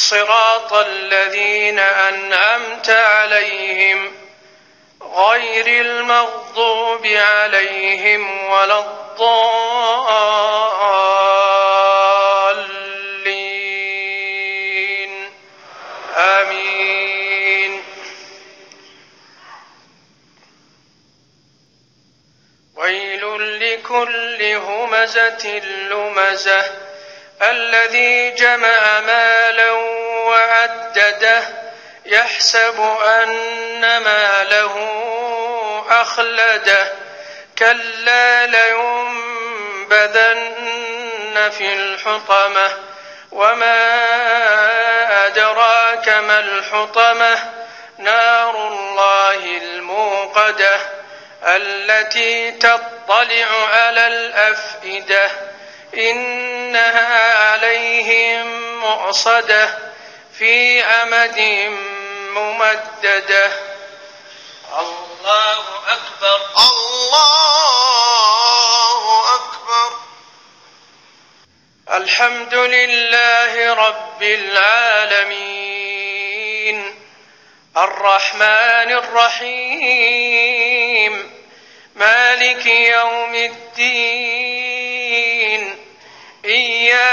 صراط الذين أنأمت عليهم غير المغضوب عليهم ولا الضالين. آمين. ويل لكل همزة لمزة الذي جمع ماله ممدده يحسب أن ما له أخلده كلا لينبذن في الحطمة وما أدراك ما الحطمة نار الله الموقدة التي تطلع على الأفئدة إنها عليهم مؤصدة في أمد ممددة. الله أكبر. الله أكبر. الحمد لله رب العالمين. الرحمن الرحيم. مالك يوم الدين.